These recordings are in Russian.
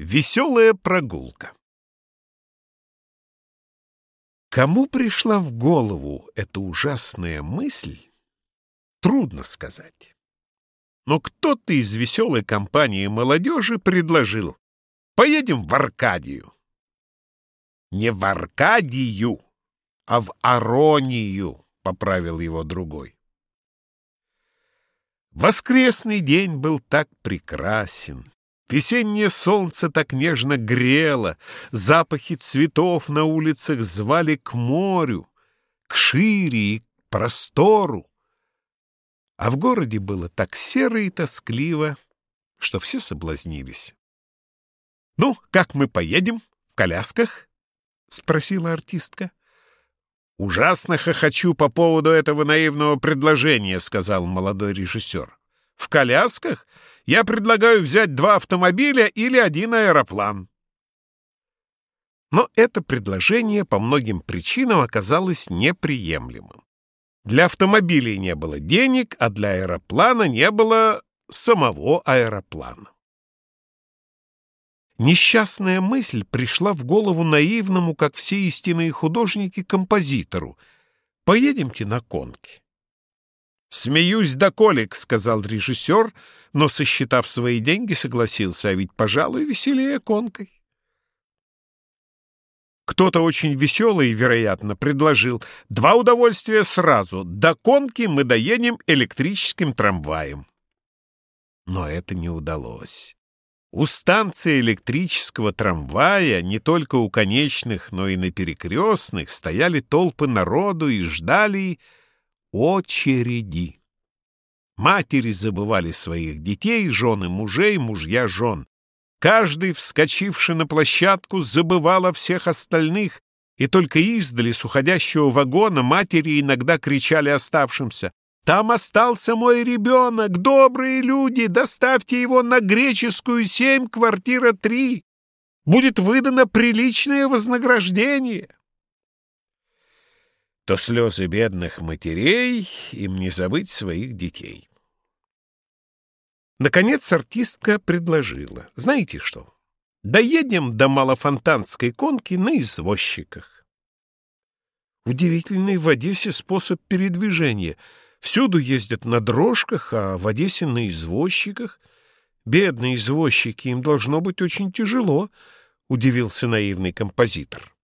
Веселая прогулка Кому пришла в голову эта ужасная мысль, трудно сказать. Но кто-то из веселой компании молодежи предложил «Поедем в Аркадию». Не в Аркадию, а в Аронию, поправил его другой. Воскресный день был так прекрасен. Весеннее солнце так нежно грело, запахи цветов на улицах звали к морю, к шире и к простору. А в городе было так серо и тоскливо, что все соблазнились. — Ну, как мы поедем? В колясках? — спросила артистка. — Ужасно хохочу по поводу этого наивного предложения, — сказал молодой режиссер. — В колясках? Я предлагаю взять два автомобиля или один аэроплан. Но это предложение по многим причинам оказалось неприемлемым. Для автомобилей не было денег, а для аэроплана не было самого аэроплана. Несчастная мысль пришла в голову наивному, как все истинные художники, композитору. «Поедемте на конки». «Смеюсь до колик», — сказал режиссер, но, сосчитав свои деньги, согласился, а ведь, пожалуй, веселее конкой. Кто-то очень веселый, вероятно, предложил два удовольствия сразу. До конки мы доедем электрическим трамваем. Но это не удалось. У станции электрического трамвая, не только у конечных, но и на перекрестных, стояли толпы народу и ждали очереди. Матери забывали своих детей, жены мужей, мужья жен. Каждый, вскочивший на площадку, забывал о всех остальных, и только издали с уходящего вагона матери иногда кричали оставшимся «Там остался мой ребенок! Добрые люди! Доставьте его на Греческую семь, квартира три! Будет выдано приличное вознаграждение!» То слезы бедных матерей им не забыть своих детей. Наконец артистка предложила. Знаете что? Доедем до Малофонтанской конки на извозчиках. Удивительный в Одессе способ передвижения. Всюду ездят на дрожках, а в Одессе на извозчиках. Бедные извозчики, им должно быть очень тяжело, — удивился наивный композитор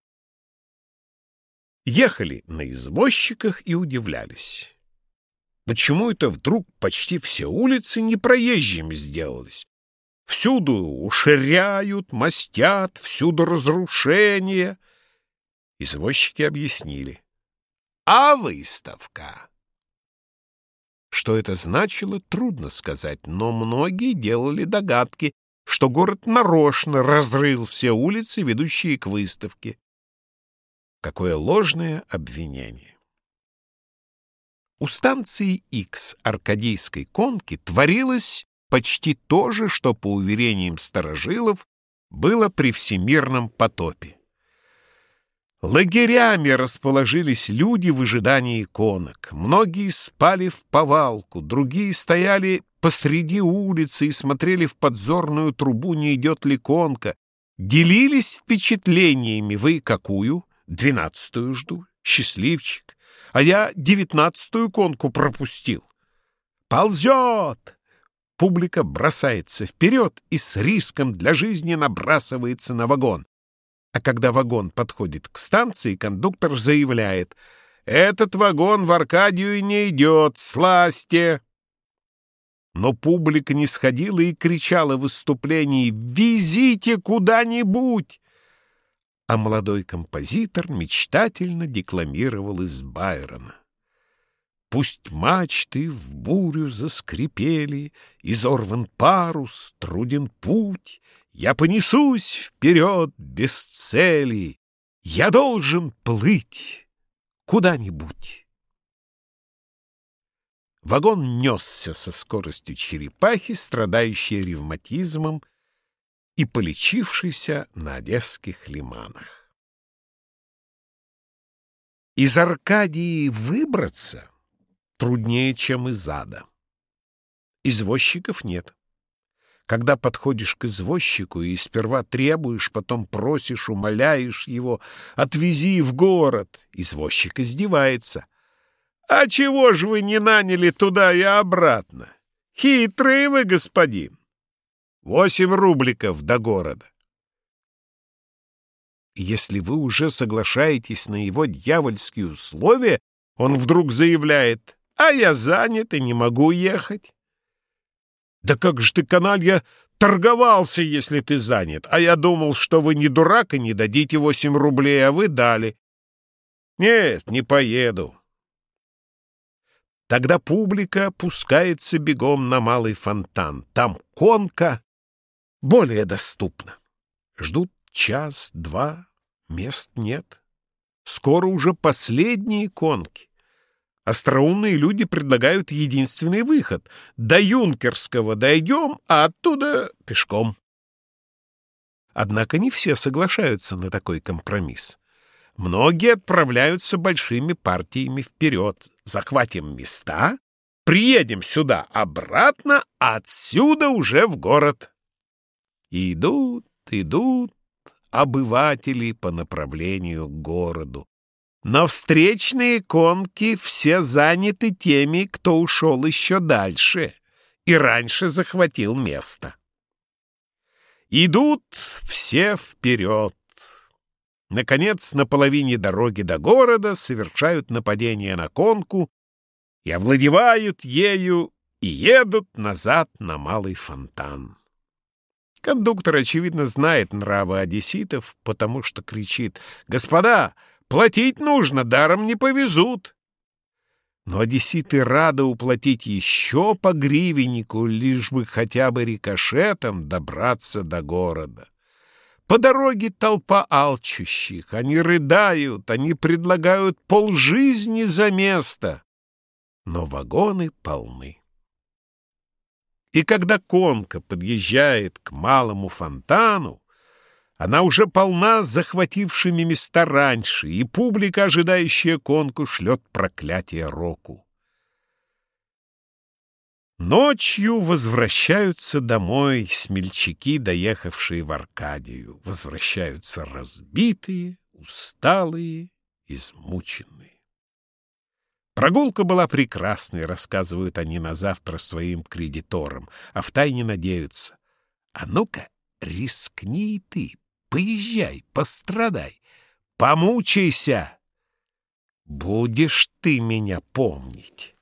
ехали на извозчиках и удивлялись. Почему это вдруг почти все улицы непроезжими сделались? Всюду уширяют, мастят, всюду разрушения. Извозчики объяснили. А выставка? Что это значило, трудно сказать, но многие делали догадки, что город нарочно разрыл все улицы, ведущие к выставке. Какое ложное обвинение! У станции X Аркадийской конки творилось почти то же, что, по уверениям старожилов, было при всемирном потопе. Лагерями расположились люди в ожидании конок. Многие спали в повалку, другие стояли посреди улицы и смотрели в подзорную трубу, не идет ли конка. Делились впечатлениями. Вы какую? Двенадцатую жду. Счастливчик. А я девятнадцатую конку пропустил. Ползет! Публика бросается вперед и с риском для жизни набрасывается на вагон. А когда вагон подходит к станции, кондуктор заявляет «Этот вагон в Аркадию не идет, сласьте!» Но публика не сходила и кричала в выступлении «Везите куда-нибудь!» А молодой композитор мечтательно декламировал из Байрона. Пусть мачты в бурю заскрипели, Изорван парус, труден путь, Я понесусь вперед без цели, Я должен плыть куда-нибудь. Вагон несся со скоростью черепахи, страдающей ревматизмом, и полечившийся на одесских лиманах. Из Аркадии выбраться труднее, чем из ада. Извозчиков нет. когда подходишь к извозчику и сперва требуешь, потом просишь, умоляешь его, отвези в город, извозчик издевается. А чего же вы не наняли туда и обратно? Хитрый вы, господин. Восемь рубликов до города. Если вы уже соглашаетесь на его дьявольские условия, он вдруг заявляет, а я занят и не могу ехать. Да как же ты, каналья, торговался, если ты занят, а я думал, что вы не дурак и не дадите восемь рублей, а вы дали. Нет, не поеду. Тогда публика пускается бегом на малый фонтан. Там конка более доступна. Ждут час-два, мест нет. Скоро уже последние конки. Остроумные люди предлагают единственный выход. До Юнкерского дойдем, а оттуда пешком. Однако не все соглашаются на такой компромисс. Многие отправляются большими партиями вперед. Захватим места, приедем сюда обратно, отсюда уже в город. Идут, идут, обыватели по направлению к городу. Но встречные конки все заняты теми, кто ушел еще дальше и раньше захватил место. Идут все вперед. Наконец, на половине дороги до города совершают нападение на конку и овладевают ею и едут назад на малый фонтан. Кондуктор, очевидно, знает нравы одесситов, потому что кричит «Господа, платить нужно, даром не повезут!» Но одесситы рады уплатить еще по гривеннику, лишь бы хотя бы рикошетом добраться до города. По дороге толпа алчущих, они рыдают, они предлагают полжизни за место, но вагоны полны. И когда конка подъезжает к малому фонтану, она уже полна захватившими места раньше, и публика, ожидающая конку, шлет проклятие року. Ночью возвращаются домой смельчаки, доехавшие в Аркадию. Возвращаются разбитые, усталые, измученные. Прогулка была прекрасной, рассказывают они на завтра своим кредиторам, а втайне надеются. А ну-ка, рискни ты, поезжай, пострадай, помучайся. Будешь ты меня помнить.